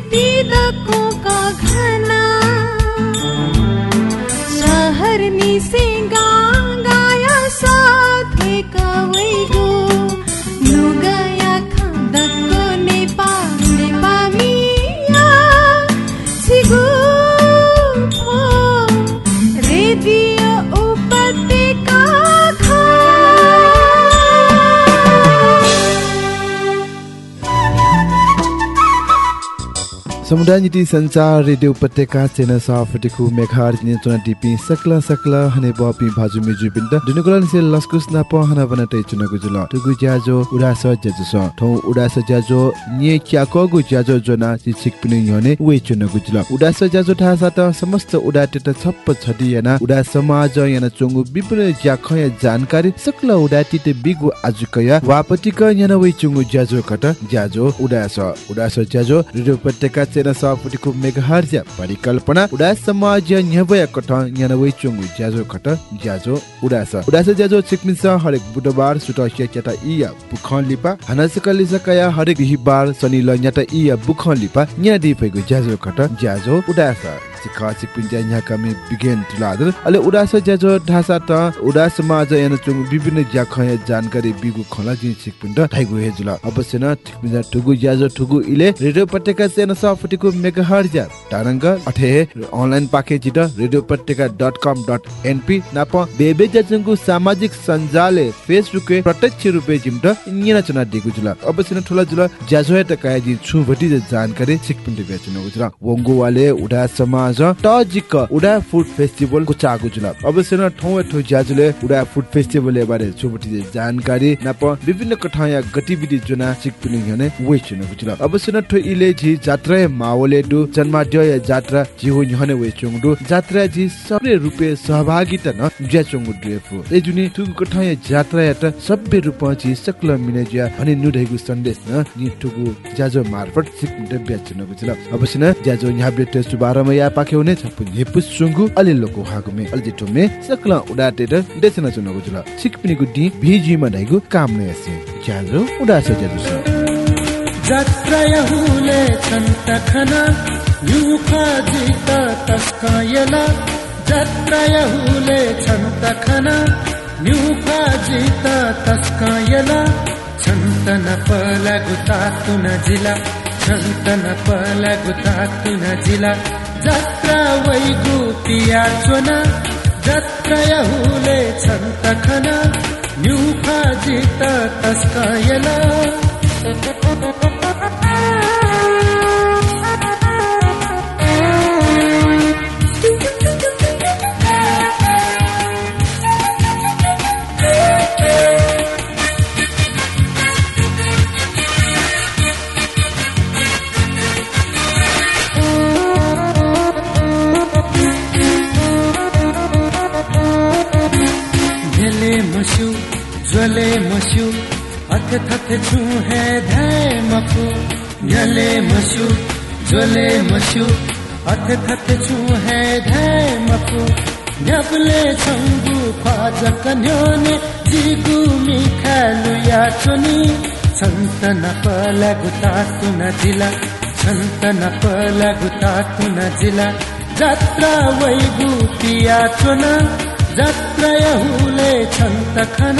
repetida radio उपत्यका चेना साफटिकु मेघार नियन्त्रण टिपी सकला सकला हने बपि भाजु मिजु बिन्द। दुनुगुलन से लस्कुस ना प हना बना तै चुनगु जुल तुगु ज्याजो उडास ज्याजो उडास ज्याजो ज्याजो उडास ज्याजो सात समस्त उडा छदि याना। ज्याखय जानकारी। सकला उडा टिते बिगु आजुकया। वापटिक याना वे चुंगु ज्याजो कट ज्याजो चेना सपुटिको मेगाहर्ज परिकल्पना उडा समाज न्यवय कठ न्यानवै चुंगु ज्याजो कठ ज्याजो उडास उडास ज्याजो चिकमिस हरेक बुधबार सुटस्य चटा इया बुखन लिपा हनसकली हरेक बिहिबार शनि ल न्याटा इया बुखन लिपा न्या दिफैगु ज्याजो कठ ज्याजो उडास सिखा सिपिन्जा यहाँ कमी बिगेन तुलादर अले उडास ज्याजो ढासा त उडा समाज याना चुंगु विभिन्न ज्याखय जानकारी बिगु खला जिन सिकपिन्ड थाइगु हेजुला अवश्य न ठिकमिजा ठुगु ज्याजो ठुगु इले रेडियो पत्रिका सेना सफटिको मेगाहर्ज तारंग अठे अनलाइन प्याकेज द रेडियो एनपी नाप बेबे ज्याजंगु सामाजिक सञ्जाले फेसबुक प्रत्यक्ष रुपे जिमट निना चना दिगु जुला अवश्य न ठुला जुला ज्याजो त काया जि छु भटी जानकारी सिकपिन्ड बेचनु जुला वंगु वाले उडा समाज टजिक उडा फुड फेस्टिभल को चागु जुला अवश्य न ठौ ठौ ज्याजुले उडा फुड फेस्टिभल बारे छु भटी जानकारी नाप विभिन्न कठाया गतिविधि जुना सिकपिन्ड हने वे चुनु जुला अवश्य न ठो इले झि जात्रा मावले दु जन्माद्य जात्रा जिहो न्हने वे चुङदु जात्रा झि सबै रुपे सहभागिता न ज्या चुङु ड्रेफु ए जुनि तुगु कठाया जात्रा यात सबै रुप झि सकल मिने ज्या भने नुढेगु सन्देश न नि तुगु ज्याजो मार्फत सिकपिन्ड बेचनु जुला अवश्य न ज्याजो यहाँ बेट सुबारमा या पाखे हुने छपु हेपु सुंगु अलि लोको हागुमे अलि टोमे सकल उडाटेर देसना चुनगु जुला सिकपिनीगु दि भिजी मनाइगु काम न यसे ज्याजो उडास ज्याजो छ जात्रय हुले छन्तखन युखा जित तस्कायला जात्रय हुले छन्तखन युखा जित तस्कायला छन्तन पलगु तातुन जिला छन्तन पलगु तातुन जिला जात्रा वैगु पिया चोना जात्रय हुले छन्तखन युखा जित तस्कायला ज्वले मसु अथ थथ छु है धाय मखु झले मसु ज्वले मसु अथ थथ छु है धाय मखु न्यापले छङ्गु फाज कन्योने जिगु मिखालु या चुनी। छन्तन पलगु तातु न जिला छन्तन पलगु तातु न जिला। जात्रा वैगु पिया चुना। जात्रय हुले छन्तखन।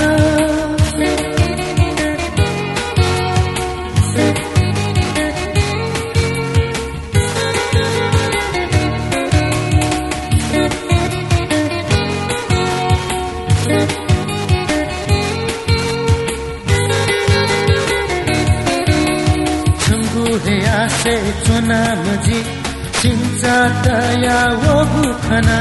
छङ्गु हे आसे चुना मजी चिन्चा तया वो खना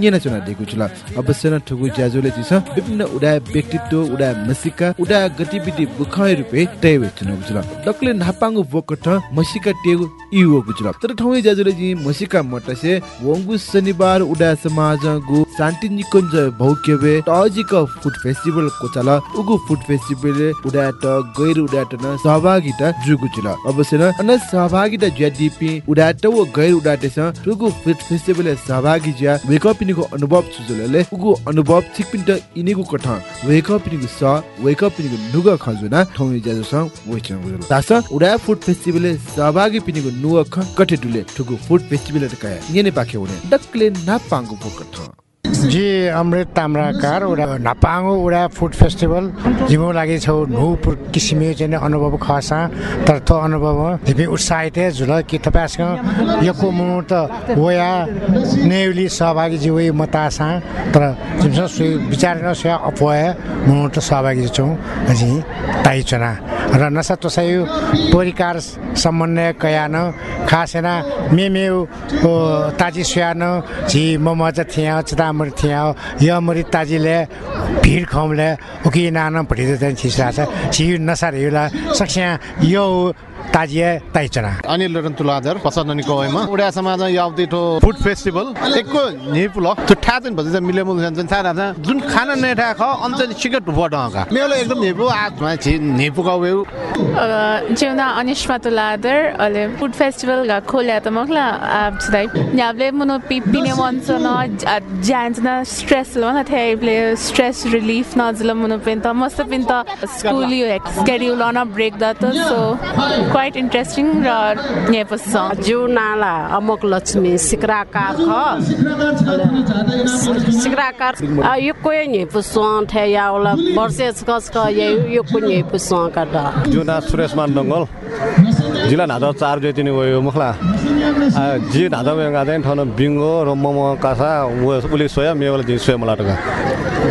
nyena chuna दिगु छला अवश्य न ठगु ज्याजोले चिस विभिन्न उडा व्यक्तित्व उडा मसिका उडा गतिविधि बुखाइ रुपे तैवे चुन गुजला डकले नापांगु बोकट मसिका टेगु इउ गुजला तर ठौइ ज्याजोले जि मसिका मटसे वंगु शनिबार उडा समाज गु शान्ति निकुञ्ज भौक्यवे टजिक फुड फेस्टिभल कोचाला। उगु फुड फेस्टिभल उडा त गैर उडा त न सहभागिता जुगु छला अवश्य न अन सहभागिता ज्यादिपि उडा त व गैर उडा तेस उगु फुड फेस्टिभल सहभागी ज्या वेकअपिनीको अनुभव सुजुलले उगु अनुभव छिकपिन त इनिगु कठ वेकअपिनीको स वेकअपिनीको नुग खजुना ठौइ ज्याजो स वेचन गुजल तास उडा फुड फेस्टिभल सहभागी पिनीको नुग ख कठे डुले ठुगु फुड फेस्टिभल त कया नेने पाखे हुने डक्ले नापाङ्गु पोकठ जी अमृत ताम्राकार उडा नापाङ्गो उडा फुड फेस्टिभल। जिमो लागि छौ नुपुर किसिमे चाहिँ अनुभव खसा तर तो अनुभव। जिमि उत्साहित झुल कि तपाईँसँग यको मुहूर्त वया नेउली सहभागी जी वही मतासा। तर जिमसँग सुई विचार सुया अपवय मुहूर्त सहभागी छौँ अझै ताइचना र नसा तोसायु परिकार समन्वय कयान खासेना मेमेउ ताजी सुयान। झि ममजा थिया चितामरि थिया। य मरि ताजीले भिड खमले उकि नान भटिद चाहिँ छिसरा छ छि नसा रेला सक्स्या यो ताजिए ताइचना अनिल रतन तुलाधर पसन्दनी कोइमा उडा समाज यावति ठो फुड फेस्टिभल। एकको निपुल त्यो ठा चाहिँ भन्छ मिले मुल जान्छ थाहा थाहा जुन खाना नै ठा ख अन्त सिगरेट बडका मेरो एकदम नेपु आज छि नेपु का वेउ जेवना अनिश्मा तुलादर अले फुड फेस्टिवल ga खोल्या त मखला आपसदाइ न्याबले मुनो पिपिने वन्छ न न स्ट्रेस लो न थे प्ले स्ट्रेस रिलीफ न जल मुनो पेन त मस्त पेन त स्कूल यो स्केड्यूल न ब्रेक द त सो क्वाइट इन्ट्रेस्टिङ र नेपस जुनाला अमुक लक्ष्मी सिक्राकार ख सिक्राकार यो कोही नि पुसुङ थे यावला कस क यो को नि कट जुना सुरेश मानडङ्गल जिल्ला नादा चार जोतिनी गयो मुखला जी नादा ठन बिङ्गो र मम कासा उले सोया मेवला जी सोया मला टका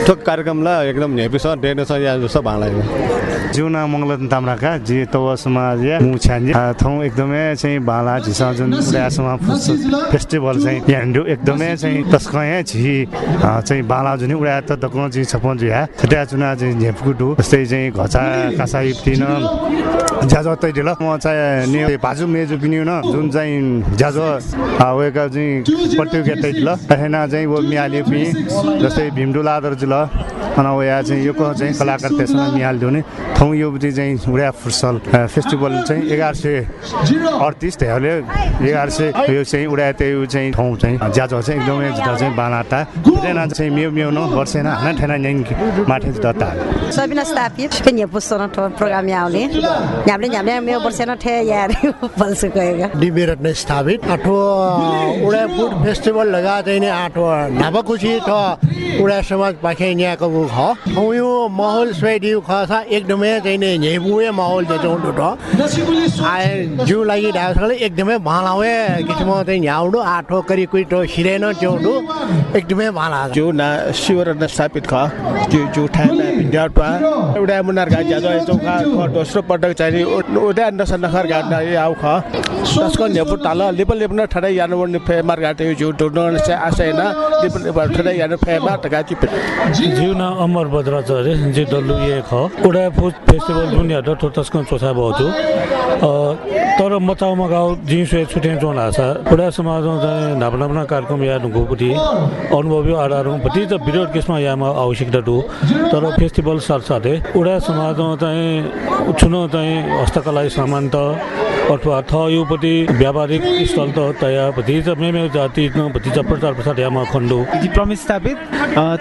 त्यो कार्यक्रमलाई एकदम हेपी छ डेढ छ या जस्तो भाँडा जिउना मङ्गल ताम्राका जी तव समाज या मुछ्यान ठाउँ एकदमै चाहिँ बाला झिसा जुन उडासमा फेस्टिभल चाहिँ यान्डु एकदमै चाहिँ तस्कया झि चाहिँ बाला जुन उडा त दक जी छपन जुया छट्या चुना चाहिँ झेपकुटु जस्तै चाहिँ घचा कासा इप्तिन ज्याजो तै दिल म चाहिँ नि बाजु मेजु पिन्यु न जुन चाहिँ ज्याजो वेका चाहिँ प्रतियोगिता तै दिल तहेना चाहिँ वो मियाले पि जस्तै भीमडुला दर जुल अनि वया चाहिँ यो चाहिँ कलाकार त्यसमा मिहाल दिउने ठाउँ यो चाहिँ उडा फुटसल फेस्टिभल चाहिँ एघार सय अडतिस त्यहाँले एघार सय यो चाहिँ उडा त्यो चाहिँ ठाउँ चाहिँ। ज्याजो चाहिँ एकदमै जुदा चाहिँ बानाटा। ठेना चाहिँ मेउ मेउ न वर्षेन हाना ठेना न्याङ माथे दत्ता सबिना स्थापित। पनि प्रोग्राम यावले न्यामले न्यामले मेउ वर्षेन ठे यार बल्स गएगा डिबे रत्न स्थापित आठो उडा फुड फेस्टिभल लगा चाहिँ आठो नाबाकुची त उडा समाज पाखे न्याको ख यो माहौल स्वेडियो खसा एकदमै चाहिँ नि झेबुए माहौल चाहिँ आए जिउ लागि एकदमै भालावे किसिम चाहिँ न्याउडो आठो करि कुइटो हिरेन च्याउडो एकदमै भाला जो ना शिवर स्थापित ख जो जो ठाना भिन्डाटवा एउटा मुनार ख दोस्रो पटक चाहिँ उडा नस नखर न आउ ख। तस्को नेपु ताल लेपल लेपन ठडा यान वन फे मार गाटे जो दोन से आसे न लेपल लेपल ठडा यान फे मा तका ति जीवना अमर बद्राचार्य जे डल्लु ये ख। उडा फुड फेस्टिभल दुनिया द तस्को चोथा बहुतु तर मचाउमा गाउँ जिन्सुए छुट्याइ चोन आशा उडा समाजमा चाहिँ नाप्ना नाप्ना कार्यक्रम या ढुङ्गोपट्टि अनुभवी आधारपट्टि त विरोध केसमा यामा आवश्यकता टु तर फेस्टिभल साथसाथै उडा समाजमा चाहिँ छुन चाहिँ हस्तकला सामान त अथवा थ योपट्टि व्यापारिक स्थल त तया भति चाहिँ मेमे जाति न भति चाहिँ प्रचार प्रसार यामा खण्डो। प्रमिस स्थापित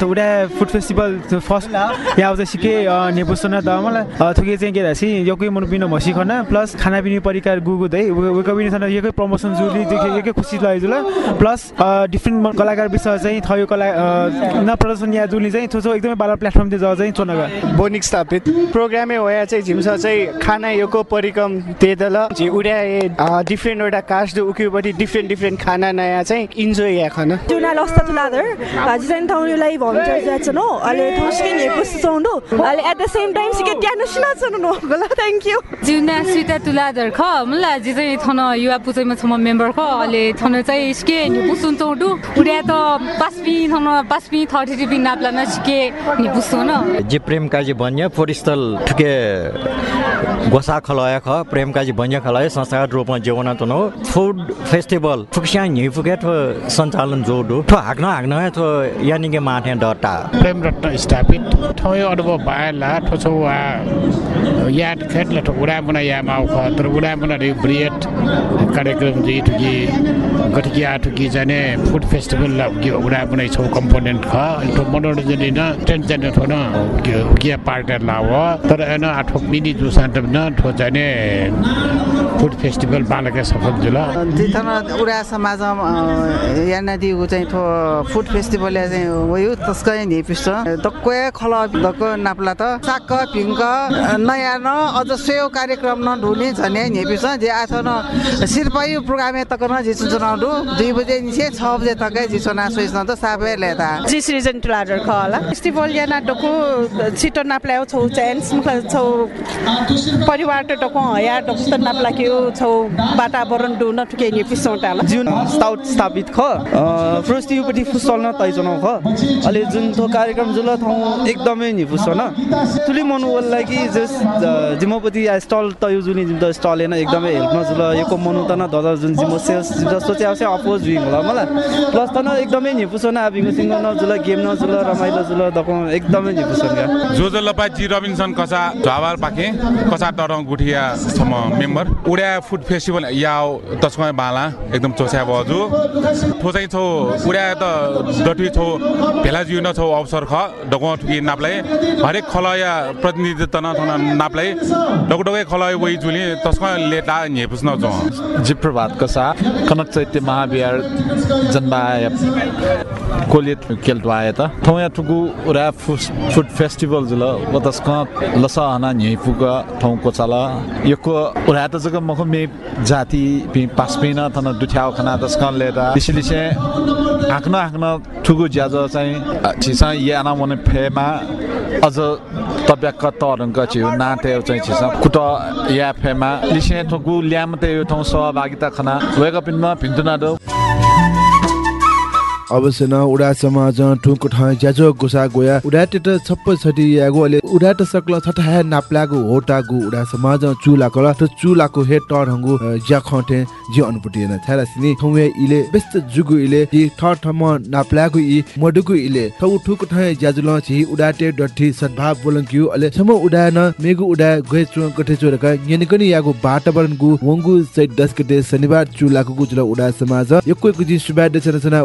त उडा फुड फेस्टिभल त फर्स्ट या आउँदा सिके नेपुसन द मलाई थुके चाहिँ के रासी यकै मन पिन मसी खना प्लस खाना पिने परिकार गुगु दे वेक पिने यकै प्रमोसन जुली देखे यकै खुसी लाग्यो जुल प्लस डिफ्रेन्ट कलाकार विषय चाहिँ थयो कला न प्रदर्शन या जुली चाहिँ थोचो एकदमै बाला प्लेटफर्म दे ज चाहिँ चोनगा। बोनिक स्थापित प्रोग्रामे होया चाहिँ झिम्स चाहिँ खाना योको परिकम तेदल झि उड्याए डिफ्रेन्ट एउटा कास्ट उक्योपट्टि डिफ्रेन्ट डिफ्रेन्ट खाना नयाँ चाहिँ इन्जोय या खाना Jurnal Ostatulader, Jisan Town Ulai volunteers that's no, Ale Toskin Yepus Sondo, Ale at the same time, she get Yanashina Sono. Thank you. जिउना Suita तुलादर ख मुला जे चाहिँ थन युवा पुजैमा छ म मेम्बर ख अहिले थन चाहिँ स्के नि पुसुन चौडु उड्या त पासपी थन पासपी थर्टी टिपी नाप्ला न स्के नि पुसु न जे प्रेम काजी बन्य परिस्थल ठुके गोसा खलय ख प्रेम काजी बन्य खलय संस्थागत रूपमा जेवना नो फुड फेस्टिभल फुक्स्या नि फुके थो सञ्चालन जोडु थो हाग्न हाग्न थो यानिके माथे डटा प्रेम रत्न स्थापित ठय अनुभव भएला ठोछौ वा याद खेतला ठो उडा मुना या माउ ख तर उडा मुना रे ब्रियट कार्यक्रम जी ठुकी गठकी आ ठुकी जाने फुड फेस्टिभल ला कि उडा मुना छौ कम्पोनेन्ट ख। ठो मनोरञ्जन दिन टेन्सन ठो न कि पार्टनर ला हो तर एन आठो मिनी जुसान त न ठो जाने फुड फेस्टिभल बालके सफल जुल तिथन उडा समाजमा यानादिको चाहिँ थो फुड फेस्टिभल चाहिँ वयो तस्कै नेपिस दक्कै खल दक्क नाप्ला त साक्क पिङ्क नयाँ न अझ सेव कार्यक्रम न ढुने झने नेपिस जे आछ न सिरपायु प्रोग्रामे तक न जिसु चुनाउ दुई बजे निसे छ बजे तकै जिसु ना सोइस न त साबे लेता जी सृजन तुलादर ख होला फेस्टिभल या नाटकको छिटो नाप्लायो छौ चान्स मुखला छौ परिवार त टको हया डक्स्त नाप्ला के छौ वातावरण डु न ठुके नि पिसौटाला जुन स्टाउट स्थापित ख फर्स्ट युपट्टि फुसल न तैजन ख। अहिले जुन थो कार्यक्रम जुल ठाउँ एकदमै नि फुस न तुली मनु वल्ला कि जस जिमपति या स्टल तयु जुनि जिम त स्टल हेर्न एकदमै हेल्प न जुल यको मनु त न दज जुन जिम सेल्स जस्तो चाहिँ आउँछ अपोज हुइङ होला मलाई। प्लस त न एकदमै नि फुस न आबिङ सिंग न जुल गेम न जुल रमाइलो जुल दक एकदमै नि फुस जो जो लपा जी रबिन्सन कसा झावार पाखे। कसा तरङ गुठिया सम मेम्बर। उड्या फुड फेस्टिभल याओ तस्कै बाला एकदम चोस्या बजु। चाहिँ छौ उड्या त डटी छौ भेला जिउ न अवसर ख डगो ठुकी नाप्लाई हरेक खलया प्रतिनिधित्व न थन नाप्लाई डगो डगै खलय वइ जुली तस्कै लेटा नेपुस न जो। जी प्रभात कसा कनक चैत्य महाविहार जन्माय कोलियत केल्टवाय त। थौया टुकु उरा फुड फेस्टिभल जुल वतस क लस थौ कोचाल यको उरा त जग मख मे जाति पि पासपिन थन दुठ्याउ खना तस क लेदा। दिसिलिसे आक्न आक्न ठुगु ज्याज चाहिँ छिसा ये मने फेमा। अझ तब्याक तरङ्ग छिउ नाते चाहिँ छिसा। कुट या फेमा। लिसे ठगु ल्यामते यो ठाउँ सहभागिता खना। वेगपिनमा भिन्तुना दो। अवश्य न उडा समाज ठुक ठ ज्याजो गुसा गोया उडा टेट छप्प छटी यागो अले उडा त सक्ल है नाप्लागु होटा गु उडा समाज चुला कला त चुलाको हे टर हंगु ज्या खटे जी अनुपति न थाला सिनी। इले बेस्त जुगु इले जी ठ ठम नाप्लागु इ मडुगु इले। थौ ठुक ठ ज्याजु ल छि उडा टे डठी सद्भाव बोलन क्यु अले। सम उडा न मेगु उडा गए चु कठे चोरका यनिकनि यागु वातावरण गु वंगु सै दस गते शनिबार चुलाको गुजुल उडा समाज। यक्को गुजि सुबा de chana chana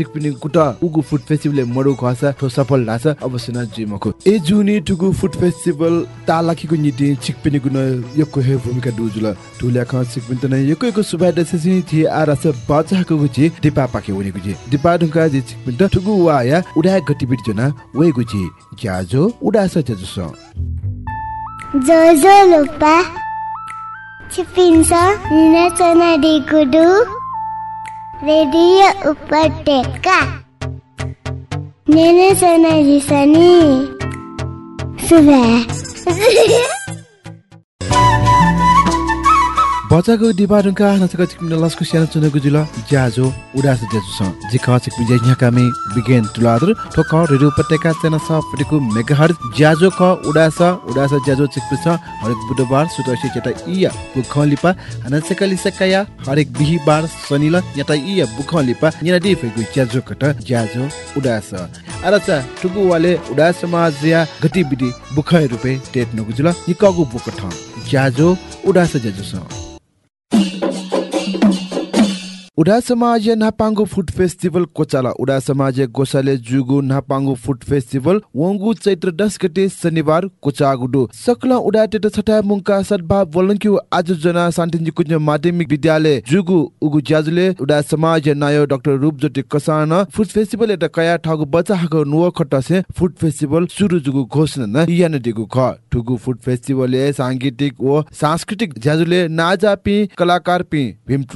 सिकपिनी कुट। उगु फुड फेस्टिभल मडु खसा ठो सफल लाछ अवश्य न जिमको ए जुनी टुगु फुड फेस्टिभल तालाखीको निति सिकपिनी गुन यको हे भूमिका दुजुल। टुल्या ख सिकपिन त नै यको यको सुबा द सेसिनी थि आरास बचाको गुची दिपा पाके उनी गुची दिपा ढुका जि सिकपिन त टुगु वाया उडा गतिविधि जना वे गुची ज्याजो उडा स ज्याजो Jojo lupa Cipinsa Nina Sana di radio ऊपर टेका। नेने सना जी सनी सुबह। बचाको डिबारुङका नसका चिकमिन लस्कु स्याना चुनेको जुल ज्याजो उडास ज्याजो स जिका चिकमिन ज्या न्याकामे बिगेन तुलादर ठोक रेडियो पटेका चेना स फटिको मेगाहर्ज। ज्याजो क उडास उडास ज्याजो चिकपिस हरेक बुधबार सुतसी चटा इया बुखलिपा हनसकली सकया हरेक बिहीबार शनिल यता इया बुखलिपा निना दि फेगु ज्याजो कट ज्याजो उडास अरचा टुगु वाले उडास समाज या गतिविधि बुखय रुपे टेट नगु जुल निकगु बुकठ ज्याजो उडास ज्याजो स उडा समाज नापाङ्गो फुड फेस्टिभल कोचाला उडा समाज गोसाले जुगु नापाङ्गो फुड फेस्टिभल वंगु चैत्र दस गते शनिबार कोचागुडो सकला उडा टेट छटा मुंका सद्भाव वलंक्यु आज जना शान्तिजी कुञ्ज माध्यमिक विद्यालय जुगु उगु ज्याजुले उडा समाज नायो डाक्टर रूपज्योति कसान फुड फेस्टिभल एटा कया ठगु बच्चा हको नुव खटसे फुड फेस्टिभल सुरु जुगु घोषणा न यान दिगु ख ठुगु फुड फेस्टिभल ए सांगीतिक व सांस्कृतिक ज्याजुले नाजापि कलाकार पि भीम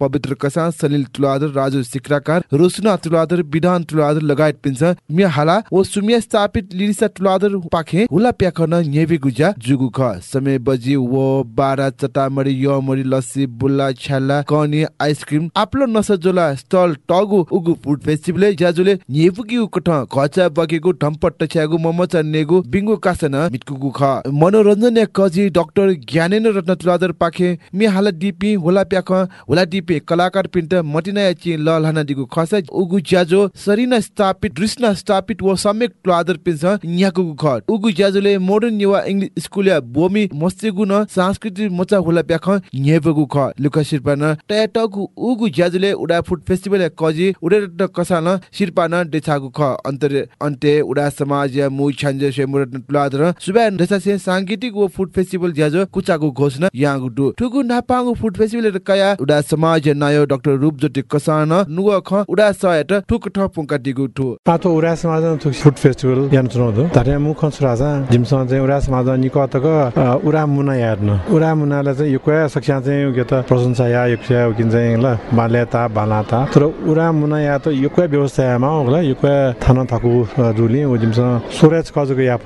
पवित्र कसान सलिल तुलादर राजु सिक्राकार रोसुना तुलादर विधान तुलादर लगायत पिन्छ मिया हाला ओ सुमिया स्थापित लिरिसा तुलादर पाखे हुला प्याखन नेबी गुजा जुगु ख। समय बजी वो बारा चटामरी यमरी लस्सी बुल्ला छ्याला कनी आइसक्रिम आप्लो नसजोला स्टल टगु उगु फुड फेस्टिभल ज्याजुले नेबुकी उकठ खचा बगेको ढम्पट्ट छ्यागु ममचा नेगु बिङ्गु कासन मिटकुगु ख। मनोरञ्जन कजी डाक्टर ज्ञानेन्द्र रत्न तुलादर पाखे मि हाला डिपी होला प्याख होला डिपी कलाकार पिन्ट मटिना याची ल लहना दिगु खस उगु ज्याजो सरिना स्थापित दृष्ण स्थापित व सम्यक तुलादर पिन्छ न्याकु ख उगु ज्याजोले मोडर्न युवा इंग्लिश स्कुल या बोमी मस्तेगु न सांस्कृतिक मचा होला प्याख न्येबगु ख लुका शिर्पा न टयाटगु उगु ज्याजोले उडा फुड फेस्टिभल कजी उडे कसा न शिर्पा न डेछागु ख अन्तर अन्ते उडा समाज या मु छन्जे सेमुर तुलादर सुबा डेछा से सांगीतिक व फुड फेस्टिभल ज्याजो कुचागु घोषणा यागु दु ठुगु नापागु फुड फेस्टिभल कया उडा समाज नायो डाक्टर रूपज्योति कसान ख उडा सयट ठुक ठ पुंका दिगु ठु पातो उडा समाज थुक फुड फेस्टिभल यान चुनाउ तारे मु खन्छ राजा जिमसँग चाहिँ उडा समाज निक तक उडा मुना यार्न उडा मुनाले चाहिँ यो कोया सक्छा चाहिँ यो त प्रशंसा या यो क्या किन चाहिँ ल माल्याता बालाता तर उडा मुना या त यो कोया व्यवस्था यामा होला। यो कोया थाना थाकु दुली ओ जिमसँग सोरेज कजको या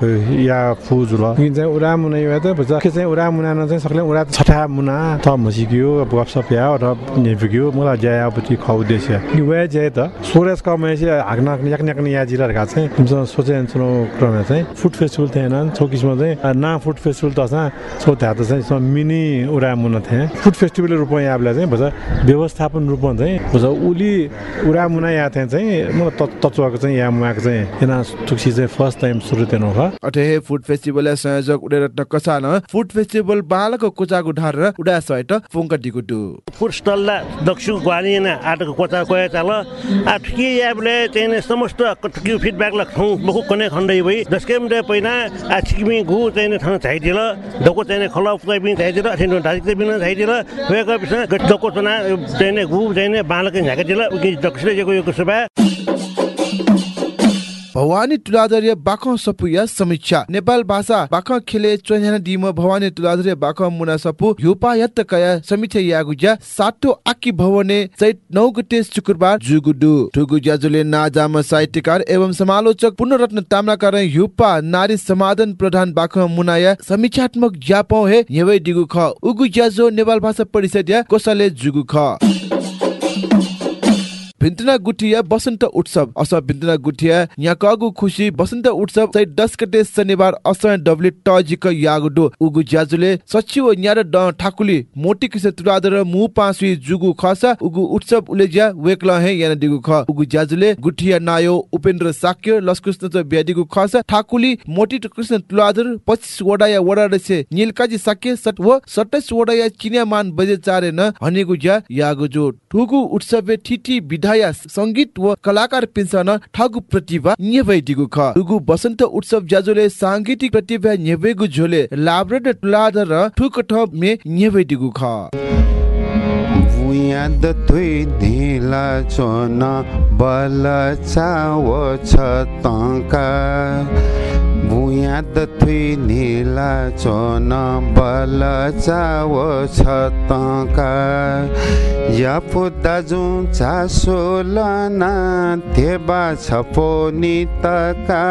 या फु जुल किन चाहिँ उडा मुना या त के चाहिँ उडा मुना न चाहिँ सकले उडा छठा मुना त मसिक्यो गफसप या र नेफिक्यो मलाई ज्यापति खा उद्देश्य नि वे जे त सोरेज का मैं से आगना याक याक या जिल्ला रखा चाहिँ तिमीसँग सोचे सुनो क्रम चाहिँ फुड फेस्टिभल थिएन। चौकिसमा चाहिँ ना फुड फेस्टिभल त छ। सो त्यहाँ त चाहिँ मिनी उडा मुना थिएँ फुड फेस्टिभल रूपमा याबलाई चाहिँ भन्छ व्यवस्थापन रूपमा चाहिँ भन्छ उली उडा मुना या थिएँ चाहिँ म तत्त्वको चाहिँ या मुआको चाहिँ यहाँ थुक्सी चाहिँ फर्स्ट टाइम सुरु थिएन हो। अटे फुड फेस्टिभल संयोजक उडे रत्न कसान फुड फेस्टिभल बालको कुचाको ढार र उडा सहित फोङ्का डिगुटु फुड स्टल दक्षिण आटको कोचा कोया चाल। आ ठुकी याबले चाहिँ समस्त ठुकी फिडब्याक ल खौ बहु कने खण्डै भई। जसके मते पहिना आ छिकमी गु चाहिँ ठाउँ छाइदिल दको चाहिँ खला पुइ पनि छाइदिल अठिन ढाजिक पनि छाइदिल वेको पिस दको तना चाहिँ गु चाहिँ बालक झाकेदिल। उकि दक्षिण भवानी तुलाधर्य बाख सपुया समीक्षा। नेपाल भाषा बाख खेले चोन्याना दिम भवानी तुलाधर्य बाख मुना सपु। युपा यत्त कया समीक्षा यागुजा। सातो आकी भवने चैत नौ गते शुक्रबार जुगुडु। ठुगु ज्याजुले नाजाम साहित्यकार एवं समालोचक पुनरत्न ताम्राकार युपा नारी समाधान प्रधान बाख मुनाया समीक्षात्मक ज्यापौ हे। नेवै दिगु ख। उगु ज्याजो नेपाल भाषा परिषद या कोसाले जुगु ख। भिन्तना गुठिया बसन्त उत्सव। अस भिन्तना गुठिया यहाँ कगु खुसी बसन्त उत्सव चाहिँ दस गते शनिबार असय डब्ले टजिक यागुडो उगु ज्याजुले सचिव न्यार ड ठाकुली मोटी किसे तुरादर मु पासुई जुगु खसा उगु उत्सव उलेज्या वेक्ल हे याना दिगु ख। उगु ज्याजुले गुठिया नायो उपेन्द्र साक्य लस्कृष्ण त ब्यादिगु खसा ठाकुली मोटी कृष्ण तुलादर 25 वडा या वडा रसे नीलकाजी साक्य सट व 27 वडा या चिन्या मान बजे चारे न हनेगु ज्या यागु जो ठुगु उत्सव ठिठी विधा या संगीत व कलाकार पिन्सन ठगु प्रतिभा न्यवैदिगु ख। दुगु बसन्त उत्सव ज्याजुले सांगीतिक प्रतिभा न्यवेगु झोले लाब्रेड तुलादर र ठुक ठप मे न्यवैदिगु ख। याद थुइ धिला चोन बल चाव छ तका। भुया दथुई निला चोन बल चाव छतका। यापु दाजु चासो लना थेबा छपो नितका।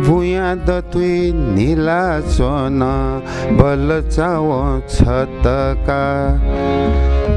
भुया दथुई निला चोन बल चाव छतका।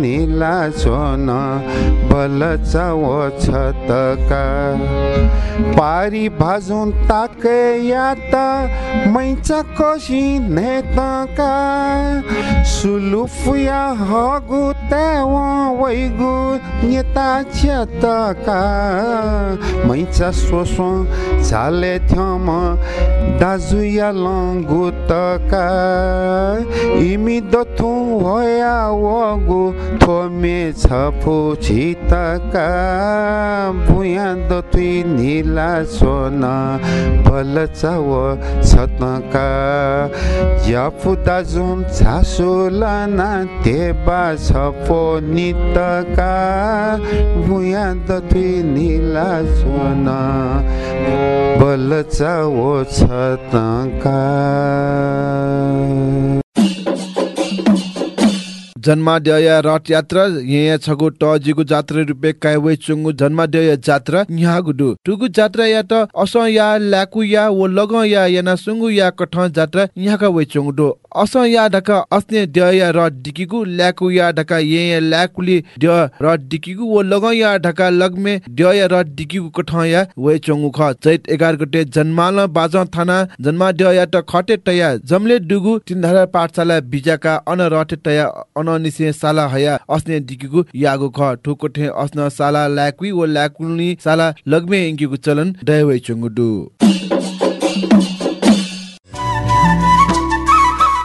निला चोन बल चाव छतका। पारी भाजून ताके यात मैचा कशी नेतका। सुलुफुया हगु तेव वैगु नेता छतका। मैचा सोसो चाले थ्यम दाजुया लङ्गुतका इमी दथु होया वगु थोमे छफु छितका भुया दथुई निला सोन भल चाव छतका। याफु दाजुन छासु लना तेबा छपो नितका। भुया दथुई निला सोन बल चाव छतका। जन्माद्य रथ यात्रा यहाँ छगु टजिगु जात्रा रुपे काइवे चुंगु जन्माद्य जात्रा यहाँ गुडु। टुगु जात्रा या त अस या लाकु या वो लग या याना सुंगु या कठ जात्रा यहाँ का वे चुंगु दो अस या ढका अस्ने दय र डिकिगु लाकु या ढका ये लाकुली द र डिकिगु वो लग या ढका लगमे दय र डिकिगु कठ या वे चुंगु ख। चैत 11 गते जन्माल बाज थाना जन्माद्य या त खटे तया जमले डुगु तिनधारा पाठशाला बिजाका अन रटे तया अन निसे साला हया अस्ने दिकिगु यागु ख ठोकोठे अस्न साला लाकुई व लाकुनी साला लगमे इंगिगु चलन दयवै चुंगुडु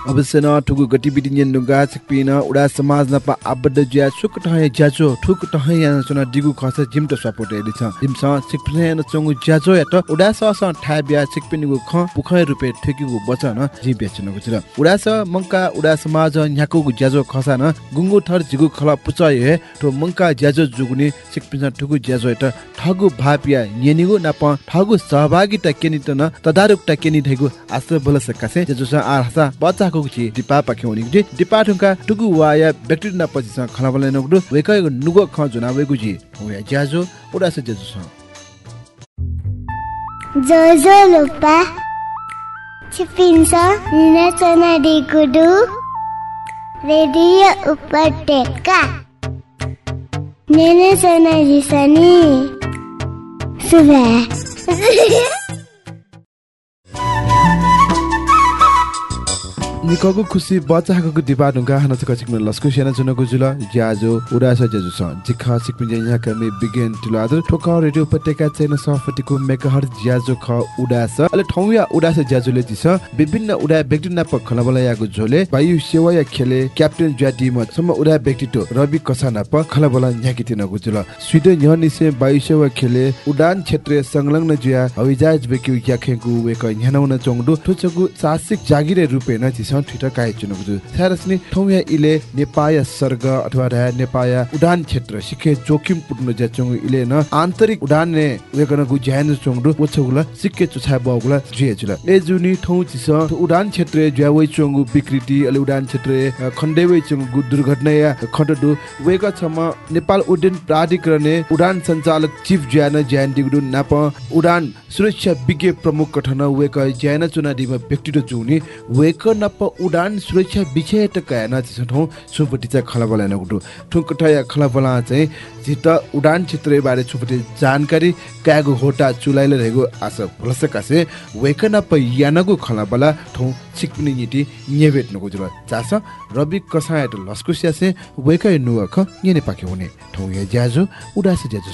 अवश्य न ठुगु गतिविधि न्यन नुगा छिकपिन उडा समाज नपा आबद्ध ज्या सुक ठहे ज्याजो ठुक ठहे या चना दिगु खस जिम त सपोर्ट एदि छ। जिम स छिकपिन चंगु ज्याजो या त उडा स स ठा ब्या छिकपिनगु ख पुखै रुपे ठेकिगु बचन जि बेचनको छ उडा स मंका उडा समाज न्याकुगु ज्याजो खसा न गुंगु थर जिगु खला पुचय हे तो मंका ज्याजो जुगुनि छिकपिन ठुगु ज्याजो या त ठगु भापिया न्यनिगु नप ठगु सहभागिता केनि त न तदारुकता केनि धैगु आश्रय बोल सकासे ज्याजो स आरसा बच्चा कुची दिपा पाखे हुने गुजी दिपा ठुंका टुगु वाया ब्याट्री न पछि खलाबले नगु वेकै नुगो ख जुना वे गुजी होया ज्याजो उडा से ज्याजो छ जोजो लुपा छिपिन्छ निना चना डिगुडु रेडियो उपटेका नेने चना जिसनी सुबह निकगु खुसी बच्चाको दिपा ढुङ्गा हाना छ कचिक लस्कु सेना जुनको जुल। ज्याजो उडास जेजु छ। जिखा सिकपिन यहाँ कमे बिगेन टिलो आदर। ठोक रेडियो पटेका चेन सफटिको मेगाहर ज्याजो ख उडास। अले ठौया उडास ज्याजुले दिस विभिन्न उडा व्यक्ति नाप खलबला यागु झोले। वायु सेवा या खेले। क्याप्टेन ज्याटी म सम उडा व्यक्ति तो रवि कसा नाप खलबला न्याकी तिन गुजुल स्वीडन यहाँ निसे वायु सेवा खेले। उडान क्षेत्र संलग्न ज्या। हवाईजहाज बेक्यु याखेगु वेक न्यानौन चोंगडु ठुचगु साहसिक जागिरे रूपे न दिस ठिटा काय चुनुगु जु थारसनि ठौया इले नेपाय सर्ग अथवा रहा नेपाय उडान क्षेत्र सिखे जोखिम पुट्नु ज्याचुङ इले न आन्तरिक उडान ने वेकन गु ज्यान चोंगडु वछगुला सिक्के चुछा बगुला जिए जुल ए जुनि ठौ चिस उडान क्षेत्र ज्यावै चोंगु विकृति अले उडान क्षेत्र खण्डेवै चोंगु दुर्घटना या खटडु वेक छम नेपाल उड्डयन प्राधिकरण उडान सञ्चालक चिफ ज्यान ज्यान दिगुडु नाप उडान सुरक्षा विज्ञ प्रमुख कठन वेक ज्यान चुना दिमा व्यक्तित्व जुनि वेक नप उडान सुरक्षा विषय त कायना छौ सुपटी चाहिँ खलाबला नगुटु खलाबला चाहिँ जित उडान क्षेत्र बारे छुपटी जानकारी कागु होटा चुलाइले रहेको आशा भलस कासे वेकन प यानगु खलाबला ठौ सिकपिनी निति नेबेट नगु जुल चास रवि कसाय त लस्कु स्यासे वेकै नुख यने पाके हुने ठौ या ज्याजु उडास ज्याजु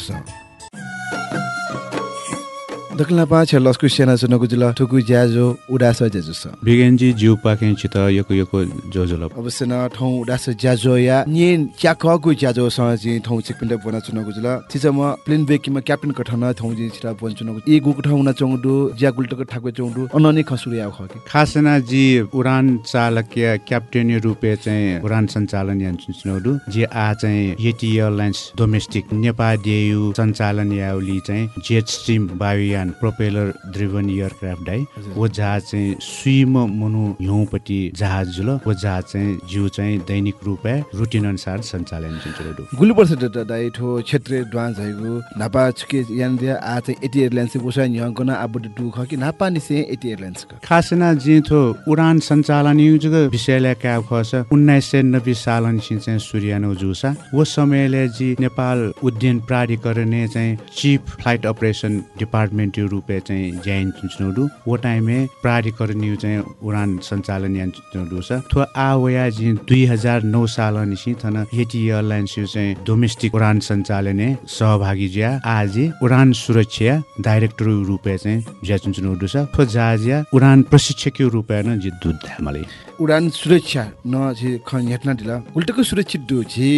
स दकला पा छ लस्कु सेना सुनको जुल ठुकु ज्याजो उडास ज्याजो छ। बिगेन्जी जिउ पाकें चित यको यको जो जुल अवश्य न ठौ उडास ज्याजो या नि च्याकको ज्याजो स जि ठौ चिकपिन्ड बना चुनको जुल थिच म प्लेन बेकिमा क्याप्टेन कठन ठौ जि छिरा बन चुनको ए गुक ठौ न चौडु ज्या गुल्टको ठाकु चौडु अननि खसुरी आउ खके। खासना जी उडान चालकीय क्याप्टेन रूपे चाहिँ उडान सञ्चालन यान चुनौडु जे आ चाहिँ येटी एयरलाइन्स डोमेस्टिक नेपाल डेयु सञ्चालन याउली चाहिँ जेट स्ट्रिम वायुयान प्रोपेलर ड्रिभन एयरक्राफ्ट डाइ वो जहाज चाहिँ सुइम मुनु हिउँपट्टि जहाज जुल वो जहाज चाहिँ जिउ चाहिँ दैनिक रूपे रुटिन अनुसार सञ्चालन चुनौडु गुलु त दाइ ठो क्षेत्रीय ड्वान झैगु नापा छुके यान दिया आ चाहिँ एटी एयरलाइन्स बोसा न्यगना आबु दु ख कि नापा निसे एटी एयरलाइन्स खासना जी थो उडान सञ्चालन युजग विषयले क्या खस उन्नाइस सय नब्बे साल चाहिँ सूर्यानो जुसा। वो समयले जी नेपाल उद्यान प्राधिकरण चाहिँ चिफ फ्लाइट अपरेसन डिपार्टमेन्ट रूपे चाहिँ ज्याइन चुनौडु वो टाइमे प्राधिकरण यु चाहिँ उडान सञ्चालन यान चुनौडु छ। थो आ वया जी दुई हजार नौ साल निसी थन येटी एयरलाइन्स चाहिँ डोमेस्टिक उडान सञ्चालन सहभागी ज्या। आजी उडान सुरक्षा डाइरेक्टर रूपे चाहिँ ज्या चुनौडु छ। थो जाज्या उडान प्रशिक्षक रूपे न जी दुध धामले उडान सुरक्षा न झे खन हेट्न दिला। गुल्टको सुरक्षित दु झे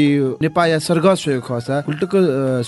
नेपाल या सर्ग सोय खसा गुल्टको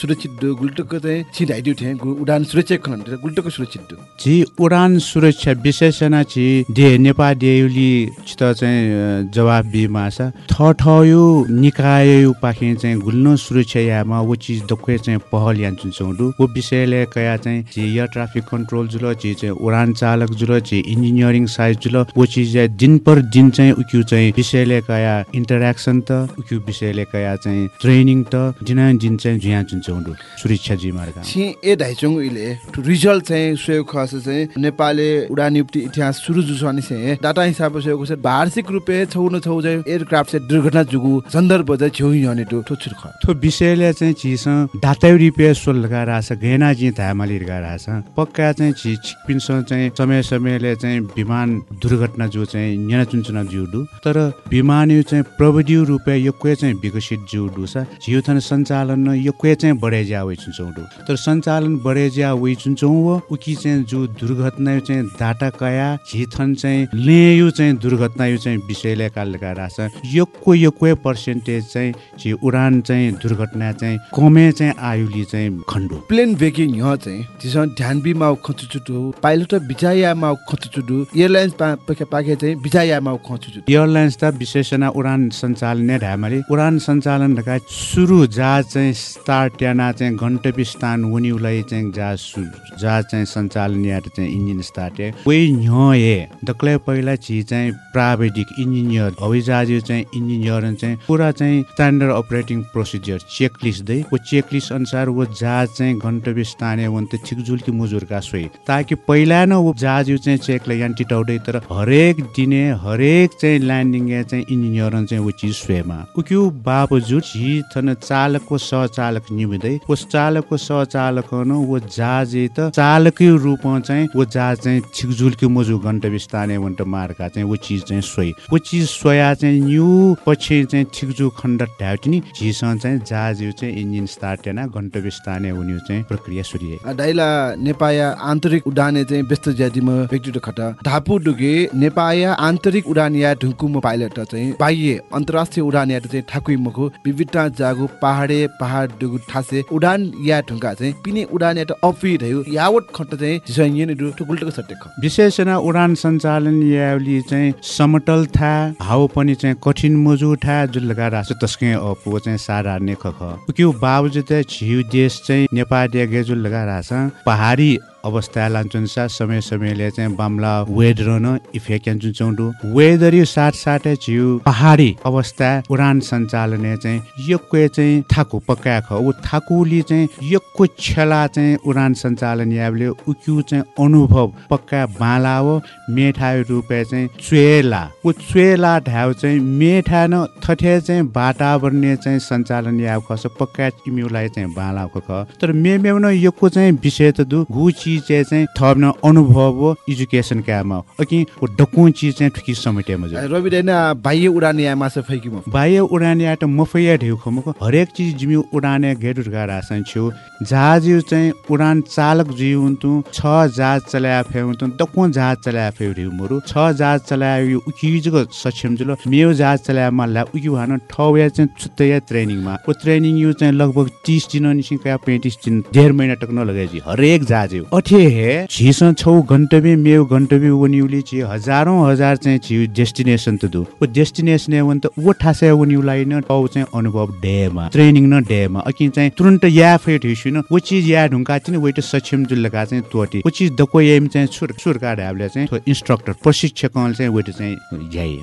सुरक्षित दु गुल्टको चाहिँ छि ढाइदु थे उडान सुरक्षा खन गुल्टको सुरक्षित दु जी उडान सुरक्षा विशेषण छि दे नेपाल देउली छित चाहिँ अ, जवाब बिमा छ। थ ठ यो निकाय यो पाखे चाहिँ गुल्न सुरक्षा यामा वो चिज दक्वे चाहिँ पहल यान चुन्छौडु वो विषयले कया चाहिँ जे एयर ट्राफिक कन्ट्रोल जुल जे चाहिँ उडान चालक जुल जे इन्जिनियरिङ साइज जुल वो चिज या दिन पर दिन चाहिँ उक्यु चाहिँ विषयले कया इन्टरेक्सन त उक्यु विषयले कया चाहिँ ट्रेनिङ त दिन दिन चाहिँ झ्या चुन्छौडु सुरक्षा जी मार्ग। छि ए ढाइचोङ इले रिजल्ट चाहिँ सोय खस चाहिँ नेपालले उडान युक्ति इतिहास सुरु जुसनि से डाटा हिसाब से को वार्षिक रुपे छौ न छौ चाहिँ एयरक्राफ्ट से दुर्घटना जुगु सन्दर्भ चाहिँ छेउ यने दु ठुछुर ख थो विषयले चाहिँ चिस डाटै रिपेयर सोल लगाएर छ घेना जी धामाली लगाएर छ पक्का चाहिँ छि छिकपिन्स चाहिँ समय समयले चाहिँ विमान दुर्घटना जो चाहिँ न्याना चुनचुना जिउडु। तर विमान यो चाहिँ प्रविधि रूपे योक्वे चाहिँ विकसित जिउडु छ। जिउ थन सञ्चालन न योक्वे चाहिँ बढे ज्या वइ चुन्छौडु तर सञ्चालन बढे ज्या वइ चुन्छौ वो उकी चाहिँ जो दुर्घटना यो चाहिँ डाटा कया झिथन चाहिँ ले यो चाहिँ दुर्घटना यो चाहिँ विषयले काल लगाएर छ योक्को योक्वे पर्सेन्टेज चाहिँ जी उडान चाहिँ दुर्घटना चाहिँ कमे चाहिँ आयुली चाहिँ खण्डु। प्लेन बेकिङ ह चाहिँ जिसन ध्यान बि माउ खचुचुटु पाइलट बिजाया माउ खचुचुटु एयरलाइन्स पके पाके चाहिँ माउ खचुचुटु एयरलाइन्स त विशेषण उडान सञ्चालन ढामले उडान सञ्चालन ढका सुरु जहाज चाहिँ स्टार्ट याना चाहिँ गन्तव्य स्थान उनीलाई चाहिँ सु- जहाज चाहिँ सञ्चालन या चाहिँ इन्जिन स्टार्ट कोही न्य ए दक्लै पहिला छि चाहिँ प्राविधिक इन्जिनियर हवाई जहाज यो चाहिँ इन्जिनियर चाहिँ पुरा चाहिँ standard operating procedure check list दै। वो चेक लिस्ट अनुसार वो जहाज चाहिँ गन्तव्य स्थान या वन्त ठिकजुल कि मुजुर का सोई ताकि पहिला न वो जहाज चाहिँ चेकलाई यान टिटाउँदै तर हरेक दिने हरेक चाहिँ ल्यान्डिङ चाहिँ इन्जिनियर चाहिँ वो चिज सोएमा उक्यु बावजुद छि थन चालकको सहचालक निमिदै वो चालकको सहचालक न वो जहाज त चालकै रूपमा चाहिँ वो जहाज चाहिँ ठिकजुल कि मुजु गन्तव्य स्थान या वन्त मार्का चाहिँ वो चिज चाहिँ सोई वो चिज सोया चाहिँ न्यू पछि चाहिँ ठिकजु खण्ड ढ्याउटिनी झिसँग चाहिँ जहाज चाहिँ इन्जिन स्टार्ट याना गन्तव्य स्थान या उनी चाहिँ प्रक्रिया सुरु डाइला नेपाया आन्तरिक उडाने चाहिँ व्यस्त ज्यादिमा व्यक्ति खट ढापु डुगे नेपाया आन्तरिक उडान या ढुकुम पाइलट चाहिँ बाह्य अन्तर्राष्ट्रिय उडान या चाहिँ ठाकुई मखु विविधता जागु पहाडे पहाड डुगु ठासे उडान या ढुङ्गा चाहिँ पिने उडान या अफी रह्यो यावत खट चाहिँ जिसन यने दु टुकुल्टको सट्टे ख विशेषण उडान सञ्चालन यावली चाहिँ समतल था हाउ पनि चाहिँ कठिन मुजु था जुन लगाएर छ तस्कै अपो चाहिँ सारा खख क्यु चाहिँ छिउ देश चाहिँ नेपाल डेगे जुन लगाएर छ पहाडी अवस्था लान्छुन्सा समय समयले चाहिँ बाम्ला वेदर न इफेक्ट यान्चुन वेदर यो साथ साथै छिउ पहाडी अवस्था उडान सञ्चालन चाहिँ यक्वे चाहिँ थाकु पक्का ख ऊ थाकुली चाहिँ यक्को छेला चाहिँ उडान सञ्चालन याबले उक्यु चाहिँ अनुभव पक्का बाला हो मेठा रूपे चाहिँ चुएला। ऊ चुएला ढ्याउ चाहिँ मेठा न थठे चाहिँ वातावरणीय चाहिँ सञ्चालन याब खस पक्का इम्युलाई चाहिँ बाला ख तर न यक्को चाहिँ विषय त दु गुची चिज चाहिँ चाहिँ थप न अनुभव हो एजुकेसन क्यामा अकि वो डकु चिज चाहिँ ठुकी समेटे मज रवि दैन बाह्य उडान या मासे फैकी म। बाह्य उडान या त मफैया ढेउ खमको हरेक चिज जिमि उडान गेट उडगा रासन छु। जहाज चाहिँ उडान चालक जिउ हुन्तु छ जहाज चलाया फे हुन्तु डकु जहाज चलाया फे ढेउ मरु। छ जहाज चलाया उकिजको सक्षम जुल। मेयो जहाज चलाया मल्ला उकि भान ठौ या चाहिँ छुट्टै ट्रेनिङमा। ओ ट्रेनिङ यो चाहिँ लगभग 30 दिन निसिका 35 दिन डेढ महिना टक नलगाइ हरेक जहाज अठे हे झिस छौ गन्तव्य मेउ गन्तव्य वनिउले छि हजारौं हजार चाहिँ छि डेस्टिनेसन त दु। ओ डेस्टिनेसन वन त वो ठासे वनिउलाई न टौ चाहिँ अनुभव डेमा ट्रेनिङ न डेमा। अकि चाहिँ तुरन्त या फेट हिसु न वो चिज या ढुङ्का चाहिँ वेट सक्षम जुलका चाहिँ तोटी। वो चिज दको एम चाहिँ सुर सुरका ढाबले चाहिँ इन्स्ट्रक्टर प्रशिक्षक चाहिँ वेट चाहिँ याइ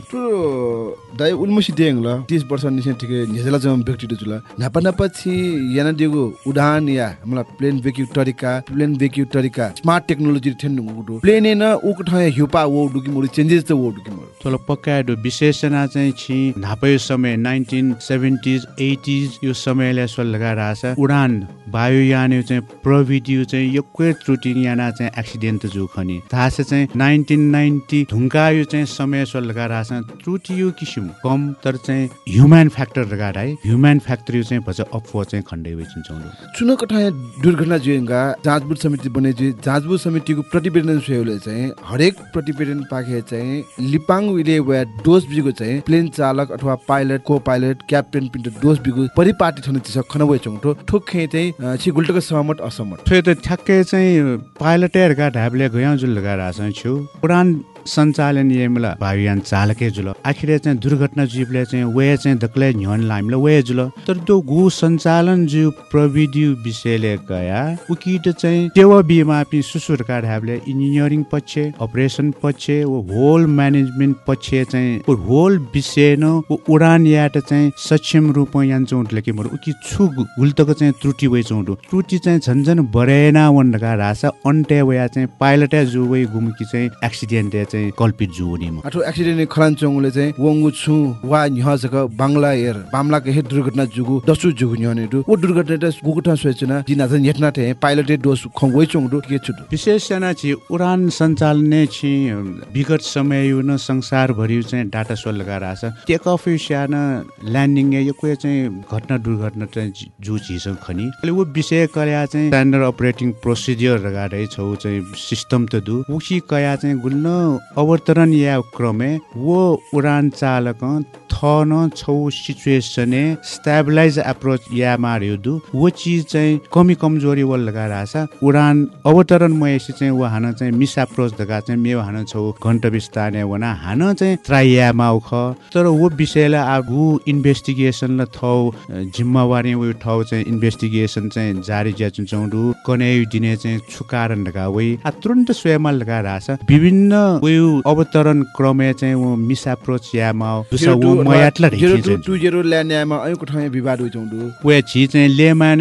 दाइ उन्मुसी देङ ल 30 वर्ष निसे ठिकै नेजला जम व्यक्ति जुल नापा नापछि याना दिगो उडान या हमरा प्लेन वेक्यु तरिका प्लेन वेक्यु तरिका स्मार्ट टेक्नोलोजी थेन गुडु प्लेन न उक ठय हिउपा वो डुकी मुडी चेन्जेस त वो डुकी मुडी चलो पक्का दु विशेषणा चाहिँ छि नापय समय 1970s 80s यो समयले सो लगा रासा उडान वायुयान चाहिँ प्रविधि चाहिँ यो क्वे त्रुटि याना चाहिँ एक्सिडेन्ट जु खनि। थासे चाहिँ 1990 ढुङ्गा यो चाहिँ समय सो लगा रासा त्रुटि यो किसिम कम तर चाहिँ ह्युमन फ्याक्टर लगा है ह्युमन फ्याक्टर यो चाहिँ भन्छ अफवा चाहिँ खण्डै वेचिन चौलो चुनो कठाय दुर्घटना जुएंगा जाँचबुझ समिति बने जे जाँचबुझ समितिको प्रतिवेदन सुहेले चाहिँ हरेक प्रतिवेदन पाखे चाहिँ लिपाङ विले वा डोज बिगो चाहिँ प्लेन चालक अथवा पाइलट को पाइलट क्याप्टेन पिन्ट बिगो परिपाटी ठन छ खनवे चौटो ठोक खे चाहिँ छि गुल्टको सहमत असहमत। त्यो त ठ्याक्कै चाहिँ पाइलटहरूका ढाबले गयाँ जुल लगाएर छु। उडान सञ्चालन येमला वायुयान चालकै जुल। आखिर चाहिँ दुर्घटना जीवले चाहिँ वे चाहिँ दक्ले न्यन लाइमले वे जुल। तर त्यो गु सञ्चालन जीव प्रविधि विषयले गया उकिट चाहिँ टेवा बिमा पि सुसुरका इन्जिनियरिङ पक्ष अपरेसन पक्ष वो होल म्यानेजमेन्ट पक्ष चाहिँ होल विषय न उडान याट चाहिँ सक्षम रूपमा यान चौटले के मरु उकि छु गुल्तको चाहिँ त्रुटि चौटु त्रुटि चाहिँ झन्झन बरेना वनका रासा अन्टे वया चाहिँ पाइलटे जु वइ गुमकी चाहिँ एक्सिडेन्ट चाहिँ कल्पित जुनिमा अथवा एक्सिडेन्ट खलान चोङले चाहिँ वंगु छु वा न्हजक बांग्ला एर बामला के हे दुर्घटना जुगु दसु जुगु न्हने दु ओ दुर्घटना त गुगुठा सोचना जिना त नेटना थे पाइलट दोस खं वइ चोङ दु के छु विशेष जना छि उडान सञ्चालन छि विगत समय यो न संसार भरि चाहिँ डाटा सोल लगाएर आछ टेक अफ स्यान ल्यान्डिङ यो कोही चाहिँ घटना दुर्घटना चाहिँ जु छिस खनि। अहिले वो विषय कया चाहिँ स्ट्यान्डर्ड अपरेटिङ प्रोसिडियर लगाएर छौ चाहिँ सिस्टम त दु। उसी कया चाहिँ गुल्न अवतरण या क्रमे वो उडान चालक थन छौ सिचुएसन स्टेबलाइज अप्रोच या मार्यो दु। वो चिज चाहिँ कमी कमजोरी वल लगाएर आछ उडान अवतरण मयसी चाहिँ वो हान चाहिँ मिस अप्रोच दगा चाहिँ मेव हान छौ गन्तव्य स्थान वना हान चाहिँ ट्राइया माउ ख तर वो विषयलाई आगु इन्भेस्टिगेसन ल थौ जिम्मेवारी वो ठाउँ चाहिँ इन्भेस्टिगेसन चाहिँ जारी ज्याचुन चौडु कने दिने चाहिँ छुकारण लगा वइ आ तुरन्त स्वयंमा लगाएर आछ विभिन्न उयो अवतरण क्रमे चाहिँ वो मिस अप्रोच या माउ दुसरा वो मयाटला रेखि चाहिँ 20 ल्यान्यामा अयको ठाउँ विवाद होइ चौडु वे छि चाहिँ लेमान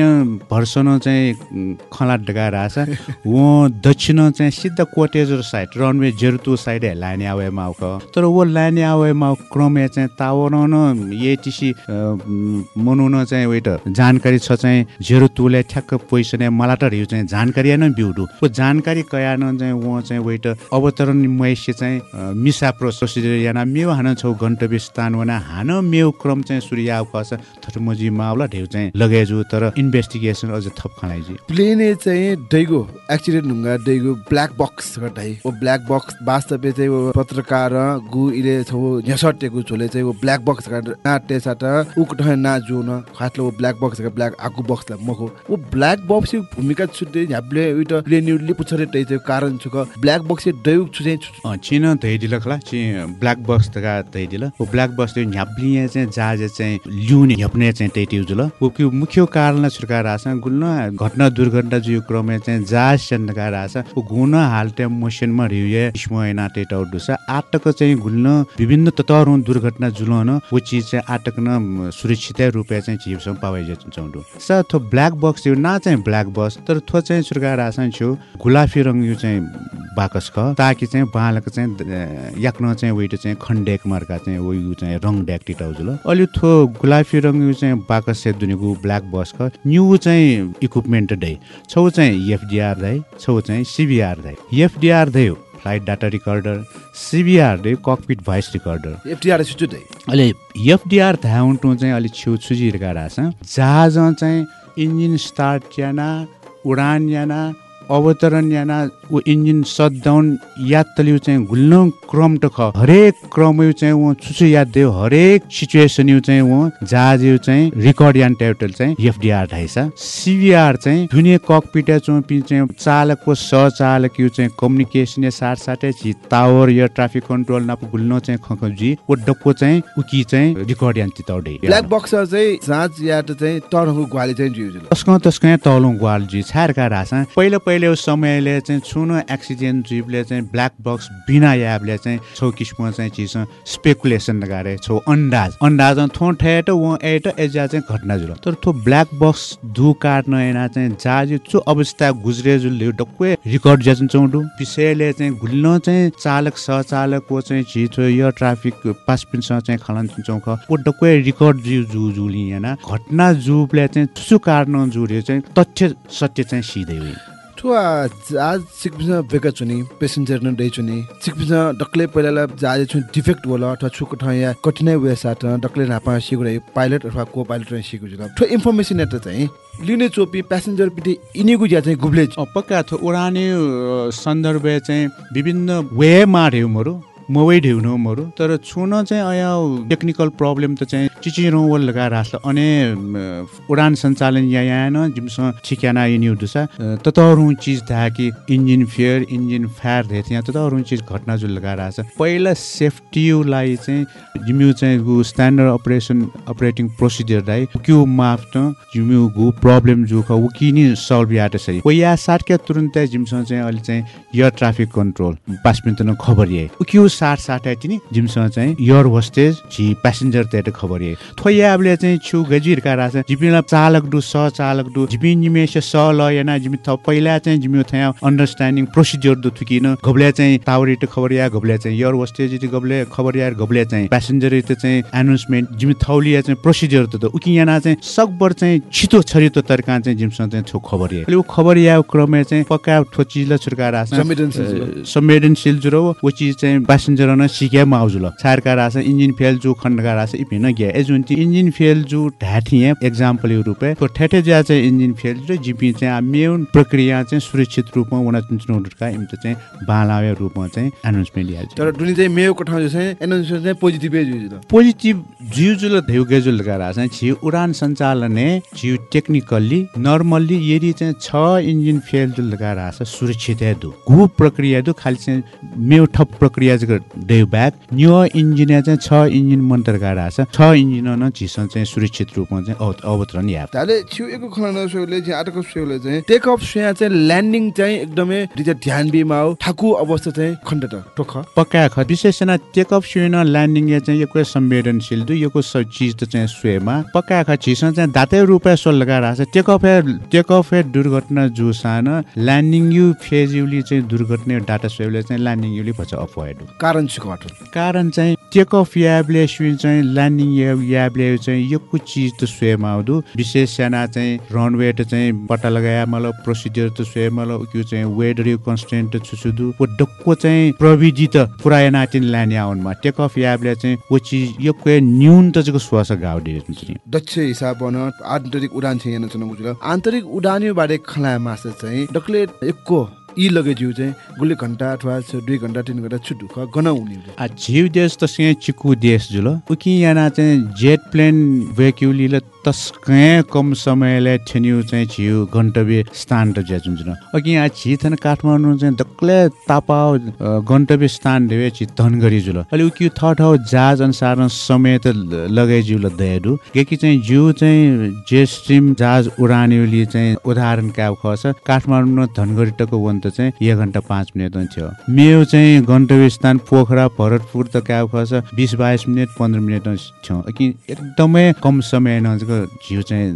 भर्सन चाहिँ खला लगाएर आछ वो दक्षिण चाहिँ सिद्ध कोटेजर साइड रनवे जेरुतु साइड लाने आवे माउ तर वो लाने आवे माउ क्रमे चाहिँ तावन न एटिसी मनुन चाहिँ वेट जानकारी छ चाहिँ जेरुतुले ठ्याक्क पोइसन मलाई त चाहिँ जानकारी न बिउडु वो जानकारी कया न चाहिँ वो चाहिँ वेट अवतरण मयस्य चाहिँ मिसा प्रोसिजर याना मेउ हान छौ गन्तव्य स्थान वना हान मेउ क्रम चाहिँ सूर्य खस थटमजी माउला ढेउ चाहिँ लगेजु तर इन्भेस्टिगेसन अझ थप खलाइजी प्लेने चाहिँ दैगो एक्सिडेन्ट हुँगा दैगो ब्ल्याक बक्स गटाइ। ओ ब्ल्याक बक्स वास्तव चाहिँ वो पत्रकार गु इले छौ न्यासटेको छोले चाहिँ वो ब्ल्याक बक्स नाटे साटा उक ठय ना जो न खातले वो ब्ल्याक बक्स ब्ल्याक आकु बक्स मखो। वो ब्ल्याक बक्स भूमिका छुट्टै ह्याब्ले उइट प्लेन्युले पुछरे चाहिँ कारण छुक। ब्ल्याक बक्स दैउ छु चाहिँ चिन धै दिल खला छि ब्ल्याक बक्स तका धै दिल वो ब्ल्याक बक्स त्यो ह्याब्लिए चाहिँ जहाज चाहिँ ल्युने ह्याप्ने चाहिँ तै जुल वो कि मुख्य कारण छुका रास गुल्न घटना दुर्घटना जो क्रमे चाहिँ जहाज चन्दका रास वो गुण हालटे मोसनमा रिउए स्मयना टेटौ दुसा आटक चाहिँ गुल्न विभिन्न तत्वहरू दुर्घटना जुलन वो चिज चाहिँ आटक न सुरक्षित रूपे चाहिँ जीवसम्म पावे चौडु स थो ब्ल्याक बक्स यो ना चाहिँ ब्ल्याक बक्स तर थो चाहिँ सुर्गा रासन छु गुलाफी रङ यो चाहिँ बाकस ताकि चाहिँ बालक चाहिँ याक्न चाहिँ वेट चाहिँ खण्डेक मार्का चाहिँ वयु चाहिँ रङ ड्याक टिटाउ जुल अलि थो गुलाफी रङ चाहिँ बाकस से दुनिको ब्ल्याक बस ख न्यू चाहिँ इक्विपमेन्ट दै। छौ चाहिँ एफडिआर दै। छौ चाहिँ सिबिआर दै। एफडिआर दै फ्लाइट डाटा रिकर्डर। सिबिआर दै ककपिट भोइस रिकर्डर। एफडिआर अहिले एफडिआर हुन्टु चाहिँ अलिक छेउ छुजिरहेका रहेछ। जहाज चाहिँ इन्जिन स्टार्ट याना उडान याना अवतरण याना ऊ इन्जिन सटडाउन याद तलिउ चाहिँ घुल्न क्रम त ख हरेक क्रम यु चाहिँ ऊ छुछु याद दियो हरेक सिचुएसन यु चाहिँ ऊ जहाज यु चाहिँ रिकर्ड यान ट्याउटल चाहिँ एफडिआर ढाइसा सिबिआर चाहिँ दुनिया ककपिटा चौपी चाहिँ चालकको सहचालक यु चाहिँ कम्युनिकेसन या साथसाथै छि टावर या ट्राफिक कन्ट्रोल नाप घुल्न चाहिँ खखजी। ओ डक्को चाहिँ उकी चाहिँ रिकर्ड यान चितौडे ब्ल्याक बक्स चाहिँ या त चाहिँ टर्नको ग्वाली चाहिँ जिउ जुल तस्क तस्क तलौँ ग्वालजी छारका रासा। पहिलो पहिलो समयले चाहिँ छुन एक्सिडेन्ट जीवले चाहिँ ब्ल्याक बक्स बिना याबले चाहिँ छौ किसिम चाहिँ चिज स्पेकुलेसन गरे छौ अन्दाज। अन्दाज थो ठेट व एट एजा चाहिँ घटना जुल तर थो ब्ल्याक बक्स दु काट्न एना चाहिँ जाजु चु अवस्था गुज्रे जुल डक्वे रिकर्ड ज्याचन चौडु। विषयले चाहिँ घुल्न चाहिँ चालक सहचालकको चाहिँ चिज यो ट्राफिक पासपिनसँग चाहिँ खलन चौख ओ डक्वे रिकर्ड जु जु जुली याना घटना जुबले चाहिँ छुसु काट्न जुरे चाहिँ तथ्य सत्य चाहिँ सिधै हुई ठुवा जहाज सिक्पिस बेका चुनि पेसेन्जर न डै चुनि सिक्पिस डक्ले पहिला जहाज छु डिफेक्ट होला अथवा छुको ठाउँ या कठिनाइ वे साथ डक्ले नापा सिगुरै पाइलट अथवा को पाइलट रहे सिगु जुल इन्फर्मेसन एट चाहिँ लिने चोपी प्यासेन्जर पिटी इनिगु ज्या चाहिँ गुब्ले पक्का थो उडाने सन्दर्भ चाहिँ विभिन्न वे मार्यो मोवै मरु। तर छुन चाहिँ अया टेक्निकल प्रब्लम त चाहिँ चिचिरो वल लगा रास अने उडान सञ्चालन या यान जिमसँग छिक्याना यिनी दुसा ततहरू चिज था कि इन्जिन फेयर इन्जिन फायर धे यहाँ ततहरू चिज घटना जुल लगा रास पहिला सेफ्टीलाई चाहिँ जिम्यु चाहिँ स्ट्यान्डर्ड अपरेसन अपरेटिङ प्रोसिडियर दाइ क्यु माफ त जिम्यु गु प्रब्लम जु ख उकि नि सल्भ याट सही ओ या साटके तुरुन्तै जिमसँग चाहिँ अहिले चाहिँ एयर ट्राफिक कन्ट्रोल मिनट न खबर ये उक्यु साट साट आइ तिनी जिमसँग चाहिँ एयर होस्टेज छि प्यासेन्जर तेट खबर ये थोया आबले चाहिँ छु गजिर का जिपिला चालक दु सह चालक दु जिपि निमेश स ल याना जिमि थ पहिला चाहिँ जिमि थया अन्डरस्ट्यान्डिङ प्रोसिजर दु थुकिन गबले चाहिँ टावरिट खबर या गबले चाहिँ एयर होस्टेज गबले खबर या गबले चाहिँ प्यासेन्जर इति चाहिँ एनाउन्समेन्ट जिमि थौलिया चाहिँ प्रोसिजर त उकि याना चाहिँ सकबर चाहिँ छिटो छरितो तर्का चाहिँ जिमसँग चाहिँ छो खबर या। उ खबर या क्रममा चाहिँ पक्का ठो चिजला छुर्का रास संवेदनशील जुरो। वो चीज चाहिँ प्यासेन्जर न सिक्या माउजुल छारका रास इंजिन फेल जु खण्डका रास इपिन ग्या। एजुन ती इंजिन फेल जु ढाठिए एक्जाम्पल यो रुपे तो ठेठे ज्या चाहिँ इंजिन फेल जु जिपि चाहिँ मेन प्रक्रिया चाहिँ सुरक्षित रूपमा उना चुनचुनका इमत चाहिँ बालावे रूपमा चाहिँ एनाउन्समेन्ट या तर दुनी चाहिँ मेयोको ठाउँ चाहिँ एनाउन्समेन्ट चाहिँ पोजिटिभ जिउ जुल पोजिटिभ जिउ जुल धेउ गेजुल गारा चाहिँ छिउ उडान सञ्चालने जिउ टेक्निकल्ली नर्मल्ली यदि चाहिँ छ इन्जिन फेल जुल गारा छ सुरक्षित दु। गु प्रक्रिया दु खालि चाहिँ मेउ ठप प्रक्रिया देउ ब्याक न्यू इन्जिन चाहिँ छ इन्जिन मन्टर गारा छ। छ इन्जिन न झिसन चाहिँ सुरक्षित रूपमा चाहिँ अव- अवतरण या ताले छिउ एको खना सोले चाहिँ आटको सोले चाहिँ टेक अफ सेया चाहिँ ल्यान्डिङ चाहिँ एकदमै ध्यान बिमा हो। ठाकु अवस्था चाहिँ खण्ड टोख। पक्का ख। विशेषण टेक अफ सुन ल्यान्डिङ या चाहिँ यो संवेदनशील दु यो चीज त चाहिँ सुएमा पक्का ख। छिसन चाहिँ दाते रुपे सोल लगा राछ टेक अफ टेक अफ दुर्घटना जो सान ल्यान्डिङ यु फेज युली चाहिँ दुर्घटना डाटा सुएले चाहिँ ल्यान्डिङ युली भन्छ अफवाइड कारण अटल कारण चाहिँ टेक अफ याबले चाहिँ ल्यान्डिङ याबले चाहिँ यो कुछ चिज त सुएमा आउँदु। विशेष सेना चाहिँ रनवे त चाहिँ पट्टा लगाया मतलब प्रोसिडियर त सुए मतलब त्यो चाहिँ वेदर कन्सटेन्ट छुछुदु। वो डक्को चाहिँ प्रविधि त पुरा नाटिन ल्यान्ड आउनमा। टेक अफ याबले चाहिँ वो चिज यो के न्यून त चाहिँ श्वास नि दक्ष हिसाब बन आन्तरिक उडान चाहिँ चुनाव बुझल आन्तरिक उडान बारे खला मास चाहिँ डक्ले एकको यी लगे जिउ चाहिँ गुल्ले घन्टा अथवा दुई घन्टा तिन घन्टा छुट ढुक्क गन हुने हुन्छ। आ झिउ देश त सिंह चिकु देश जुल उकि यहाँ चाहिँ जेट प्लेन वेक्युलीले तस्कै कम समयले ठेन्यु चाहिँ झिउ गन्तव्य स्थान त ज्या जुन अघि यहाँ छि थन काठमाडौँ चाहिँ दक्ले तापाउ अ, गन्तव्य स्थान देवे छि जुल अहिले उकि थ ठाउँ जहाज अनुसार समय त लगाइ जिउल दयाडु केकी चाहिँ जिउ चाहिँ जे स्ट्रिम जहाज उडान्युली चाहिँ उदाहरण क्या खस। काठमाडौँ धनगढी टको वन त चाहिँ एक घन्टा पाँच मिनट थियो। मेयो चाहिँ गन्तव्य स्थान पोखरा भरतपुर त क्या खस। बिस बाइस मिनट पन्ध्र मिनट थियो। कि एकदमै कम समय नजिक एक झिउ चाहिँ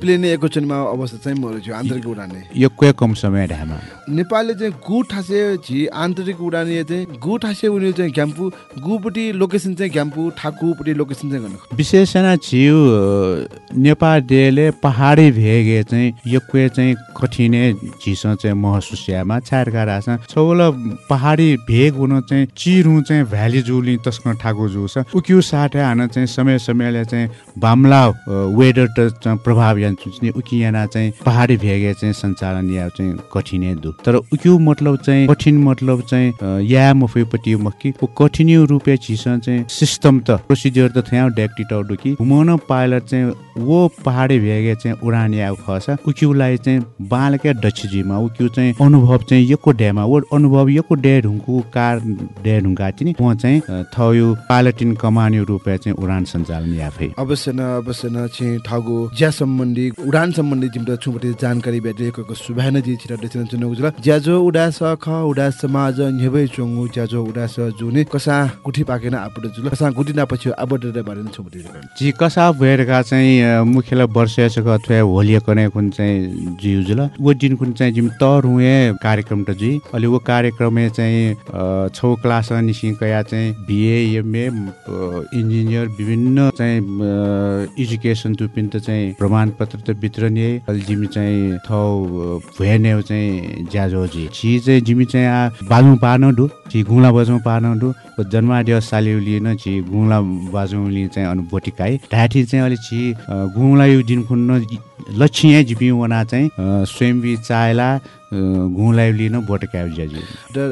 प्लेन एको चनमा अवस्था चाहिँ मरो थियो आन्तरिक उडाने। यो क्वे कम समय ढामा? नेपालले चाहिँ गु ठासे झि आन्तरिक उडाने चाहिँ गु ठासे उनी चाहिँ घ्याम्पु गुपट्टि लोकेसन चाहिँ घ्याम्पु ठाकुपट्टि लोकेसन चाहिँ गर्नु। विशेषण झिउ नेपाल डेले पहाडी भेगे चाहिँ यो क्वे चाहिँ कठिने झिस चाहिँ महसुसियामा छारका रास छौल पहाडी भेग हुन चाहिँ चिरु चाहिँ भ्याली जुली तस्क ठाकु जुस उक्यु साठे हान चाहिँ समय समयले चाहिँ बाम्ला वेदर त प्रभाव चुच्ने उकियाना चाहिँ पहाडी भेगे चाहिँ सञ्चालन या चाहिँ कठिने दु तर उक्यु मतलब चाहिँ कठिन मतलब चाहिँ या मफेपट्टि मक्की कठिन रूपे झिस चाहिँ सिस्टम त प्रोसिजर त थ्या डेक्टी टौडुकी हुमन पाइलट चाहिँ वो पहाडी भेगे चाहिँ उडान या खस। उक्युलाई चाहिँ बालके डछजीमा उक्यु चाहिँ अनुभव चाहिँ यको डेमा वो अनुभव यको डे ढुङ्कु कार डे ढुङ्गा चाहिँ म चाहिँ थयो पाइलटिन कमान्यो रूपे चाहिँ उडान सञ्चालन अवश्य न अवश्य छि ठागु ज्या सम्बन्धी उडान सम्बन्धी जिम्टा छुपटे जानकारी भेटेको सुभान जी छिरा देसन चुन उजला ज्याजो उडास ख उडास समाज न्हेबै चोंगु ज्याजो उडास जुने कसा गुठी पाकेन आपुट जुल कसा गुठी ना पछि आबट रे बारे छुपटे जी कसा भएरका चाहिँ मुख्यला वर्ष अथवा होलिया कने कुन चाहिँ जी जुल? वो दिन कुन चाहिँ जिम तर हुए कार्यक्रम त जी? अलि वो कार्यक्रम चाहिँ छौ क्लास निसिङ कया चाहिँ बिए एमए इन्जिनियर विभिन्न चाहिँ एजुकेसन तुपिन त चाहिँ प्रमाणपत्र त वितरण जिमी चाहिँ थौ भुएने चाहिँ ज्याजो जी। छि चाहिँ जिमी चाहिँ बाजु पार्न डु छि गुला बजाउँ पार्न डु। जन्माडियो सालिउ लिएन छि गुला बाजु लिए चाहिँ अनुभूतिकाई ढाठी चाहिँ अलि छि गुला यो दिन खुन्न लक्ष्य जिपी वना चाहिँ स्वयं चायला घुलाई लिन भोट क्याउ ज्याजु।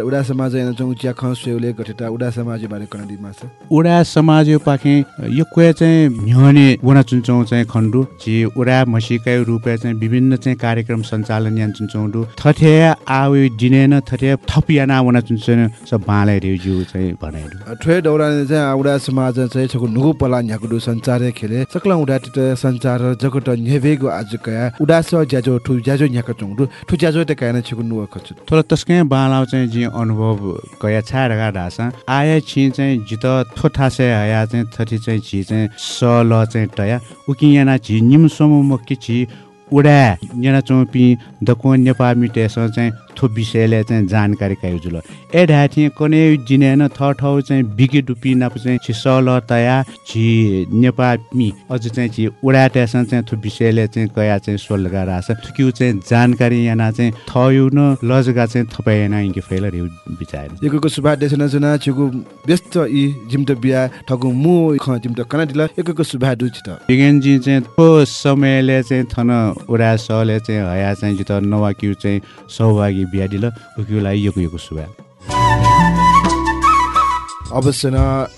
उडा समाज च्या ख सेउले गठेटा उडा समाज बारे कन दिमा छ? उडा समाज पाखे यो क्वे चाहिँ म्यने वना चुन्छौ चाहिँ खण्डु जी उडा मसिकै रूपे चाहिँ विभिन्न चाहिँ कार्यक्रम सञ्चालन यान चुन्छौ थथे आवे दिनेन थथे थपियाना वना चुन्छन सब बाले रेजु चाहिँ भनाइदु। ठ्वे दौराने चाहिँ उडा समाज चाहिँ छको नुगु पला न्याकुडु सञ्चार खेले सकला उडा टिट सञ्चार जगत न्हेवेगो आज कया उडा स ज्याजो ठु ज्याजो न्याक चौडु ठु ज्याजो त कायना छिकु नुवा खछु थोर तस्कै बालाउ चाहिँ जी अनुभव कया छाडगा ढासा आया छि चाहिँ जित थोठासे आया चाहिँ थथि चाहिँ छि चाहिँ स ल चाहिँ टया। उकियाना छि निम समु मक्की छि उडा जना चौपी दको नेपाल मिटेस चाहिँ थो विषयले चाहिँ जानकारी कायो जुल। ए ढाथि कने जिनेन थ ठाउँ चाहिँ बिके डुपी नाप चाहिँ छि सल तया छि नेपामी। अझ चाहिँ छि उडा टेसन चाहिँ थो विषयले चाहिँ कया चाहिँ सोलगा रास। थुक्यु चाहिँ जानकारी याना चाहिँ थयु न लजगा चाहिँ थपाएन इन्के फैल रे विचार एकको सुभा देशन जना छिगु व्यस्त इ जिमट बिया ठगु मु ख जिमट कना दिला एकको सुभा दु छित बिगेन जी चाहिँ थो समयले चाहिँ थन उडा सले चाहिँ हया चाहिँ जित नवाक्यु चाहिँ सौभागी बिहा दिल उक्युलाई अवश्य न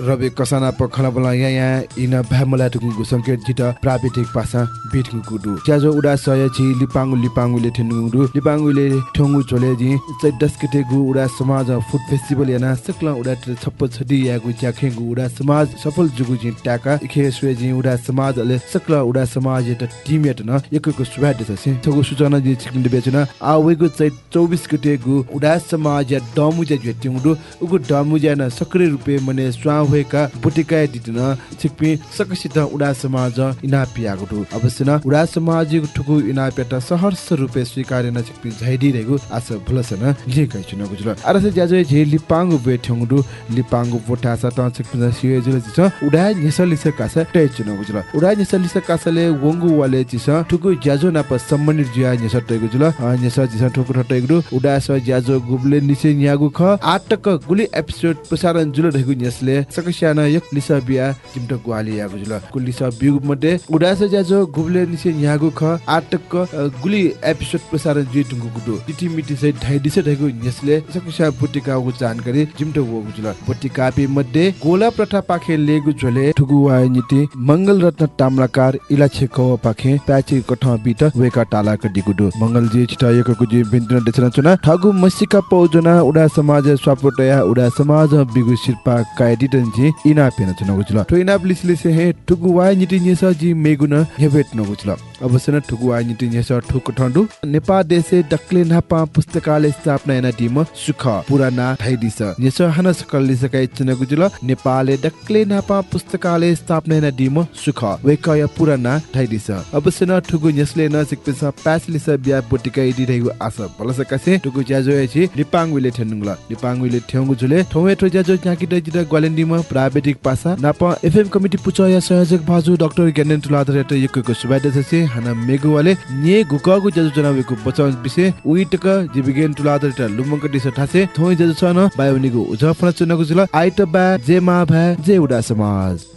रवि कसाना पखला बला या या इन भ्यामला टुकुको संकेत जित प्राविधिक पासा बिठु गुडु ज्याजो उडा सय छि लिपाङु लिपाङुले ठेनुडु लिपाङुले ठोंगु चोले जि चैदस केटे गु उडा समाज फुड फेस्टिभल याना सकला उडा छप्प छडी यागु ज्याखे गु उडा समाज सफल जुगु जि टाका। इखे स्वे जि उडा समाज ले सकला उडा समाज त टिम यत न एकको सुभा देछ से थगु सूचना जि छिकिन बेचना आ वेगु चै 24 केटे गु उडा समाज डमु ज्या ज्वेटिङडु उगु डमु ज्या न सक्रिय रुपे मने स्वा होएका बुटिकाय दिदिन छिकपि सकसित उडा समाज इना पियागुटु अवश्य न उडा समाज ठुकु इना पेटा सहर्ष रुपे स्वीकार न छिकपि रेगु आस भलसन जे कै चुन गुजुल अरसे ज्याजो झे लिपांगु बे ठंगुडु लिपांगु पोटा स त छिकपि सिए जुल छ उडा निसलिस कास टे चुन गुजुल उडा निसलिस कासले वंगु वाले चिस ठुकु ज्याजो नाप सम्मानित ज्या निस टेगु जुल निस जिस ठुकु ठटेगु उडा स ज्याजो गुबले निसे न्यागु ख आटक गुली एपिसोड प्रसारण जुल रहेगु न्यसले सकस्याना यक लिसा बिया जिमट ग्वाली यागु जुल कुलिसा बिगु मध्ये उडास ज्याजो गुबले निसे न्यागु ख आटक गुली एपिसोड प्रसारण जि टुंगु गुडु टिटी मिटी सै ढाइ दिसे ढाइगु न्यसले सकस्या बुटिका गु जानकारी जिमट वगु जुल बुटिका पि मध्ये गोला प्रथा पाखे लेगु झोले ठुगु वाय निति मंगल रत्न ताम्राकार इला छेको पाखे प्याची कठ बित वेका टाला क दिगुडु मंगल जी छिटा यकको जि बिन्दुन देछन चुना ठगु मसिका पौजना उडा समाज स्वापटया उडा समाज बिगु कायदिटन जी इना पेन चुन गुजुल तो इना प्लिसले से हे ठुगु वाइ निति नेस जी मेगुन हेबेट न गुजुल अवश्य न ठुगु वाइ निति नेस ठुक ठण्डु नेपाल देशे डक्ले नापा पुस्तकालय स्थापना एना दिम सुख पुराना ठाइदिस नेस हन सकलले सकाइ चुन गुजुल नेपालले डक्ले नापा पुस्तकालय स्थापना एना दिम सुख वेकय पुराना ठाइदिस अवश्य न ठुगु नेसले न सिक्पिस प्यासलिस बिया बोटिका इदि रहेको आशा बलस कासे टुकु ज्याजो एछि लिपाङ विले ठेनुङला लिपाङ विले ठेंगु जुले ठोमे ठो ज्याजो न्याकी द जिदा ग्वालेन्डीमा प्राविधिक पासा नाप एफएम कमिटी पुच या संयोजक भाजु डाक्टर ज्ञानेन तुलाधर एट यकको सुबाइद छसे हना मेगुवाले nye गुकागु ज्याजो जनावेको बचाउन विषय उइ टक जिबिगेन तुलाधर एट लुमंग दिस ठासे थोइ ज्याजो छन बायोनिगु उजफना चुनको जुल आइट बा जे मा भा जे उडा समाज।